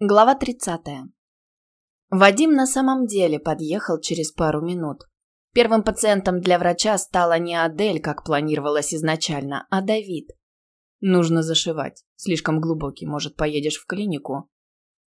Глава 30. Вадим на самом деле подъехал через пару минут. Первым пациентом для врача стала не Адель, как планировалось изначально, а Давид. Нужно зашивать. Слишком глубокий, может, поедешь в клинику?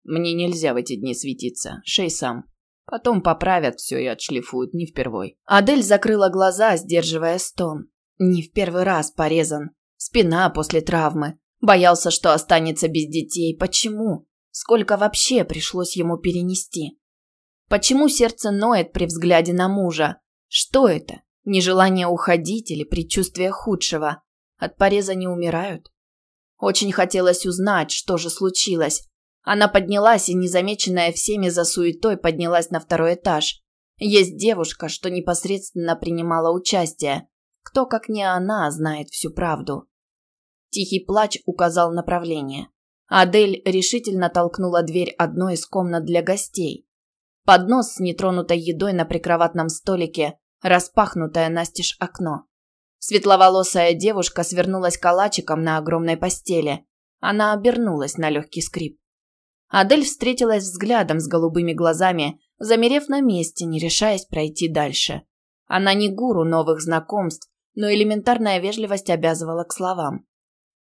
Мне нельзя в эти дни светиться. Шей сам. Потом поправят все и отшлифуют, не впервой. Адель закрыла глаза, сдерживая стон. Не в первый раз порезан. Спина после травмы. Боялся, что останется без детей. Почему? Сколько вообще пришлось ему перенести? Почему сердце ноет при взгляде на мужа? Что это? Нежелание уходить или предчувствие худшего? От пореза не умирают? Очень хотелось узнать, что же случилось. Она поднялась и, незамеченная всеми за суетой, поднялась на второй этаж. Есть девушка, что непосредственно принимала участие. Кто, как не она, знает всю правду. Тихий плач указал направление. Адель решительно толкнула дверь одной из комнат для гостей. Поднос с нетронутой едой на прикроватном столике, распахнутое настежь окно. Светловолосая девушка свернулась калачиком на огромной постели. Она обернулась на легкий скрип. Адель встретилась взглядом с голубыми глазами, замерев на месте, не решаясь пройти дальше. Она не гуру новых знакомств, но элементарная вежливость обязывала к словам.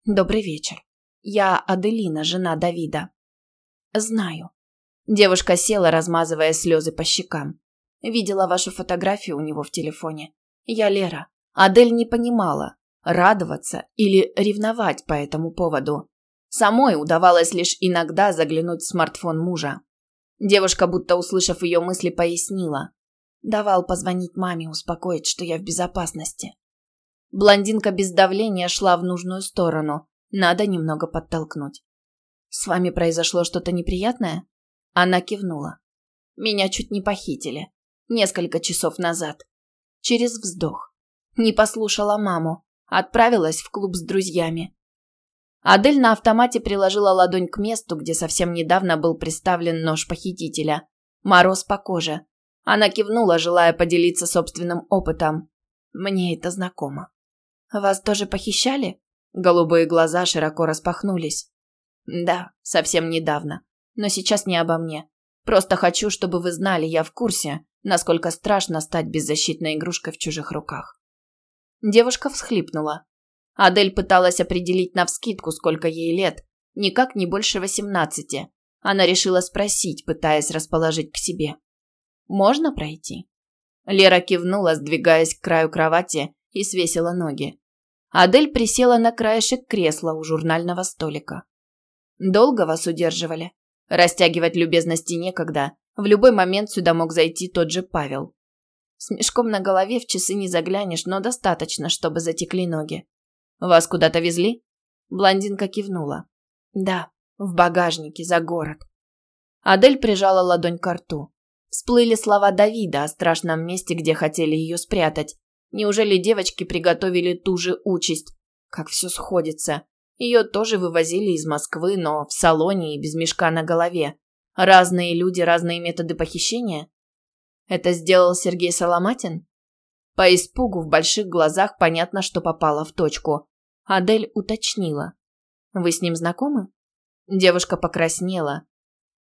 «Добрый вечер». Я Аделина, жена Давида. Знаю. Девушка села, размазывая слезы по щекам. Видела вашу фотографию у него в телефоне. Я Лера. Адель не понимала, радоваться или ревновать по этому поводу. Самой удавалось лишь иногда заглянуть в смартфон мужа. Девушка, будто услышав ее мысли, пояснила. Давал позвонить маме, успокоить, что я в безопасности. Блондинка без давления шла в нужную сторону, надо немного подтолкнуть. «С вами произошло что-то неприятное?» Она кивнула. «Меня чуть не похитили. Несколько часов назад. Через вздох. Не послушала маму. Отправилась в клуб с друзьями. Адель на автомате приложила ладонь к месту, где совсем недавно был приставлен нож похитителя. Мороз по коже. Она кивнула, желая поделиться собственным опытом. Мне это знакомо. Вас тоже похищали? Голубые глаза широко распахнулись. Да, совсем недавно. Но сейчас не обо мне. Просто хочу, чтобы вы знали, я в курсе, насколько страшно стать беззащитной игрушкой в чужих руках. Девушка всхлипнула. Адель пыталась определить навскидку, сколько ей лет. Никак не больше восемнадцати. Она решила спросить, пытаясь расположить к себе. «Можно пройти?» Лера кивнула, сдвигаясь к краю кровати, и свесила ноги. Адель присела на краешек кресла у журнального столика. «Долго вас удерживали?» Растягивать любезности некогда. В любой момент сюда мог зайти тот же Павел. С мешком на голове в часы не заглянешь, но достаточно, чтобы затекли ноги. «Вас куда-то везли?» Блондинка кивнула. «Да, в багажнике, за город». Адель прижала ладонь к рту. Всплыли слова Давида о страшном месте, где хотели ее спрятать, Неужели девочки приготовили ту же участь? Как все сходится. Ее тоже вывозили из Москвы, но в салоне и без мешка на голове. Разные люди, разные методы похищения? Это сделал Сергей Соломатин? По испугу в больших глазах понятно, что попала в точку. Адель уточнила. «Вы с ним знакомы?» Девушка покраснела.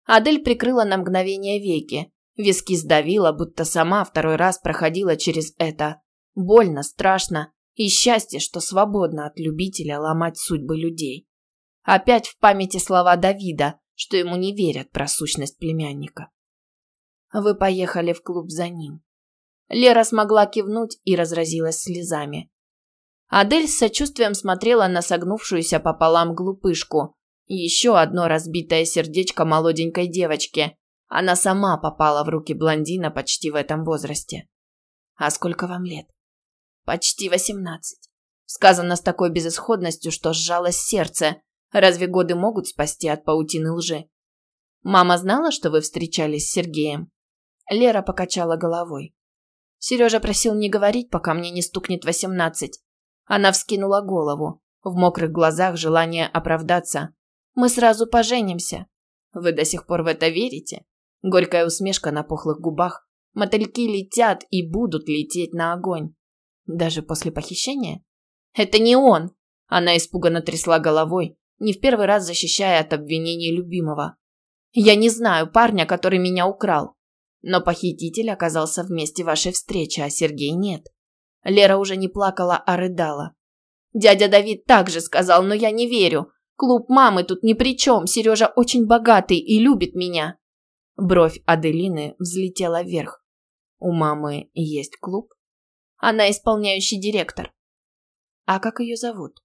Адель прикрыла на мгновение веки. Виски сдавила, будто сама второй раз проходила через это. Больно, страшно и счастье, что свободно от любителя ломать судьбы людей. Опять в памяти слова Давида, что ему не верят про сущность племянника. Вы поехали в клуб за ним. Лера смогла кивнуть и разразилась слезами. Адель с сочувствием смотрела на согнувшуюся пополам глупышку. Еще одно разбитое сердечко молоденькой девочки. Она сама попала в руки блондина почти в этом возрасте. А сколько вам лет? Почти восемнадцать. Сказано с такой безысходностью, что сжалось сердце. Разве годы могут спасти от паутины лжи? Мама знала, что вы встречались с Сергеем? Лера покачала головой. Сережа просил не говорить, пока мне не стукнет восемнадцать. Она вскинула голову. В мокрых глазах желание оправдаться. Мы сразу поженимся. Вы до сих пор в это верите? Горькая усмешка на пухлых губах. Мотыльки летят и будут лететь на огонь. Даже после похищения? Это не он! Она испуганно трясла головой, не в первый раз защищая от обвинений любимого. Я не знаю парня, который меня украл. Но похититель оказался в месте вашей встречи, а Сергей нет. Лера уже не плакала, а рыдала. Дядя Давид также сказал, но я не верю. Клуб мамы тут ни при чем. Сережа очень богатый и любит меня. Бровь Аделины взлетела вверх. У мамы есть клуб? Она исполняющий директор. А как ее зовут?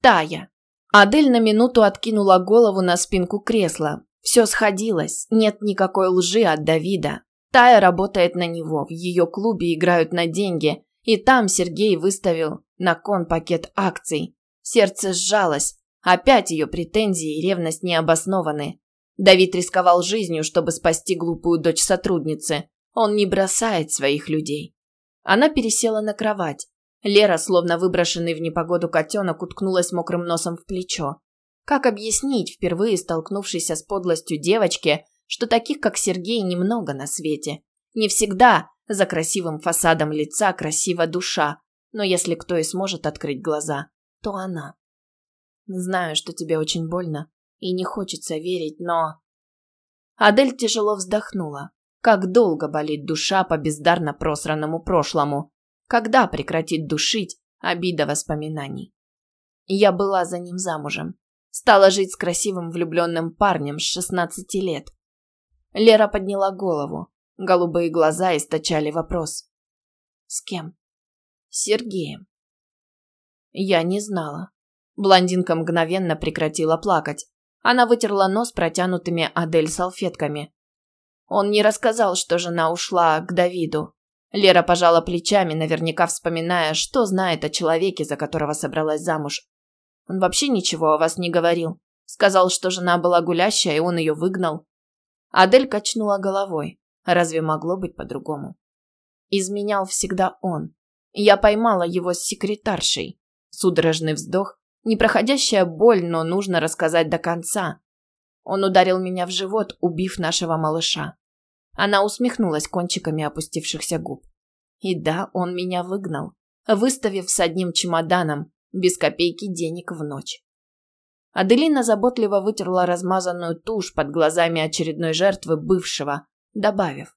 Тая. Адель на минуту откинула голову на спинку кресла. Все сходилось, нет никакой лжи от Давида. Тая работает на него, в ее клубе играют на деньги, и там Сергей выставил на кон пакет акций. Сердце сжалось, опять ее претензии и ревность необоснованы. Давид рисковал жизнью, чтобы спасти глупую дочь сотрудницы. Он не бросает своих людей. Она пересела на кровать. Лера, словно выброшенный в непогоду котенок, уткнулась мокрым носом в плечо. Как объяснить, впервые столкнувшейся с подлостью девочке, что таких, как Сергей, немного на свете? Не всегда за красивым фасадом лица красива душа, но если кто и сможет открыть глаза, то она. Знаю, что тебе очень больно, и не хочется верить, но... Адель тяжело вздохнула. Как долго болит душа по бездарно просранному прошлому? Когда прекратит душить обида воспоминаний? Я была за ним замужем. Стала жить с красивым влюбленным парнем с 16 лет. Лера подняла голову. Голубые глаза источали вопрос. С кем? Сергеем. Я не знала. Блондинка мгновенно прекратила плакать. Она вытерла нос протянутыми Адель салфетками. Он не рассказал, что жена ушла к Давиду. Лера пожала плечами, наверняка вспоминая, что знает о человеке, за которого собралась замуж. Он вообще ничего о вас не говорил. Сказал, что жена была гулящая, и он ее выгнал. Адель качнула головой. Разве могло быть по-другому? Изменял всегда он. Я поймала его с секретаршей. Судорожный вздох, непроходящая боль, но нужно рассказать до конца. Он ударил меня в живот, убив нашего малыша. Она усмехнулась кончиками опустившихся губ. И да, он меня выгнал, выставив с одним чемоданом, без копейки денег в ночь. Аделина заботливо вытерла размазанную тушь под глазами очередной жертвы бывшего, добавив.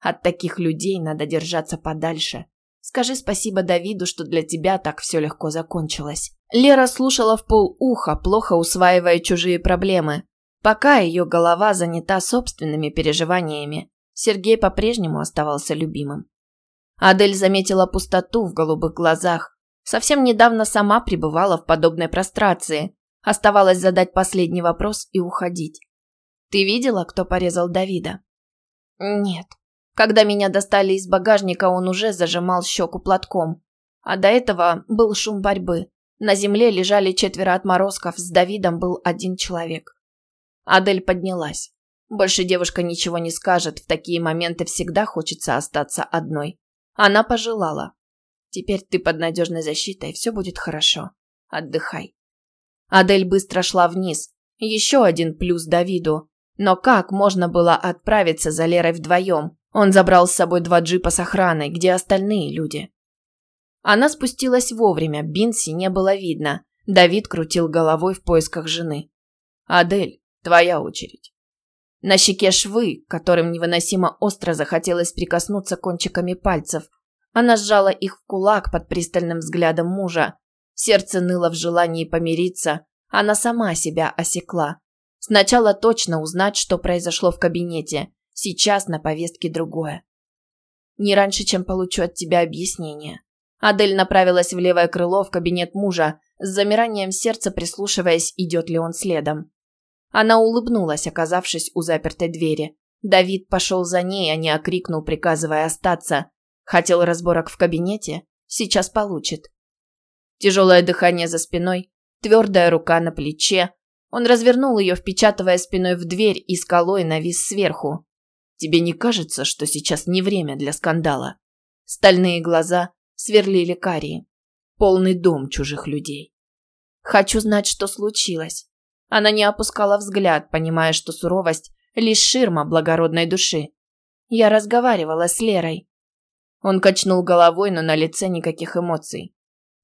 От таких людей надо держаться подальше. Скажи спасибо Давиду, что для тебя так все легко закончилось. Лера слушала в полуха, плохо усваивая чужие проблемы. Пока ее голова занята собственными переживаниями, Сергей по-прежнему оставался любимым. Адель заметила пустоту в голубых глазах, Совсем недавно сама пребывала в подобной прострации. Оставалось задать последний вопрос и уходить. «Ты видела, кто порезал Давида?» «Нет. Когда меня достали из багажника, он уже зажимал щеку платком. А до этого был шум борьбы. На земле лежали четверо отморозков, с Давидом был один человек». Адель поднялась. Больше девушка ничего не скажет, в такие моменты всегда хочется остаться одной. Она пожелала. Теперь ты под надежной защитой, все будет хорошо. Отдыхай. Адель быстро шла вниз. Еще один плюс Давиду. Но как можно было отправиться за Лерой вдвоем? Он забрал с собой два джипа с охраной, где остальные люди. Она спустилась вовремя, Бинси не было видно. Давид крутил головой в поисках жены. «Адель, твоя очередь». На щеке швы, которым невыносимо остро захотелось прикоснуться кончиками пальцев, она сжала их в кулак под пристальным взглядом мужа. Сердце ныло в желании помириться. Она сама себя осекла. Сначала точно узнать, что произошло в кабинете. Сейчас на повестке другое. Не раньше, чем получу от тебя объяснение. Адель направилась в левое крыло в кабинет мужа, с замиранием сердца прислушиваясь, идет ли он следом. Она улыбнулась, оказавшись у запертой двери. Давид пошел за ней, а не окрикнул, приказывая остаться. Хотел разборок в кабинете? Сейчас получит. Тяжелое дыхание за спиной, твердая рука на плече. Он развернул ее, впечатывая спиной в дверь и скалой навис сверху. Тебе не кажется, что сейчас не время для скандала? Стальные глаза сверлили карие. Полный дом чужих людей. Хочу знать, что случилось. Она не опускала взгляд, понимая, что суровость – лишь ширма благородной души. Я разговаривала с Лерой. Он качнул головой, но на лице никаких эмоций.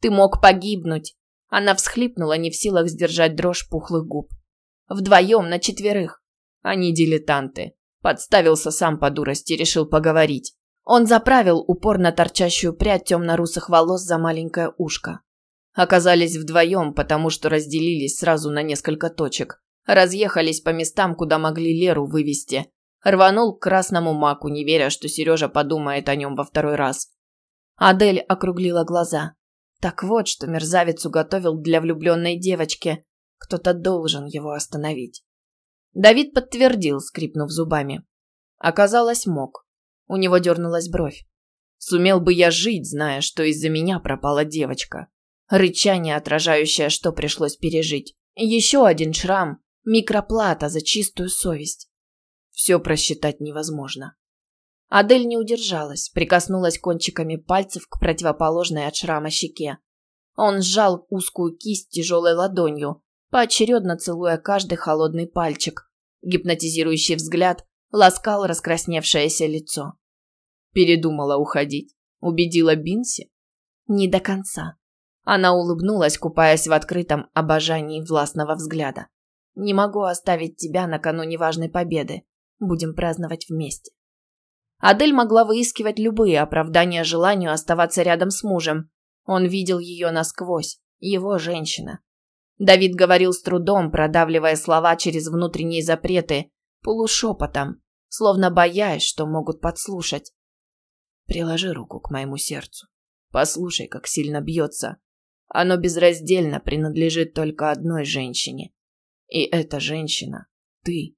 «Ты мог погибнуть!» Она всхлипнула, не в силах сдержать дрожь пухлых губ. «Вдвоем, на четверых. Они дилетанты. Подставился сам по дурости, решил поговорить. Он заправил упорно торчащую прядь темно-русых волос за маленькое ушко. Оказались вдвоем, потому что разделились сразу на несколько точек. Разъехались по местам, куда могли Леру вывести. Рванул к красному маку, не веря, что Сережа подумает о нем во второй раз. Адель округлила глаза. Так вот, что мерзавец уготовил для влюбленной девочки. Кто-то должен его остановить. Давид подтвердил, скрипнув зубами. Оказалось, мог. У него дернулась бровь. Сумел бы я жить, зная, что из-за меня пропала девочка. Рычание, отражающее, что пришлось пережить. Еще один шрам. Микроплата за чистую совесть. Все просчитать невозможно. Адель не удержалась, прикоснулась кончиками пальцев к противоположной от шрама щеке. Он сжал узкую кисть тяжелой ладонью, поочередно целуя каждый холодный пальчик. Гипнотизирующий взгляд ласкал раскрасневшееся лицо. Передумала уходить. Убедила Бинси? Не до конца. Она улыбнулась, купаясь в открытом обожании властного взгляда. Не могу оставить тебя накануне важной победы. Будем праздновать вместе. Адель могла выискивать любые оправдания желанию оставаться рядом с мужем. Он видел ее насквозь, его женщина. Давид говорил с трудом, продавливая слова через внутренние запреты, полушепотом, словно боясь, что могут подслушать. Приложи руку к моему сердцу. Послушай, как сильно бьется. Оно безраздельно принадлежит только одной женщине. И эта женщина – ты.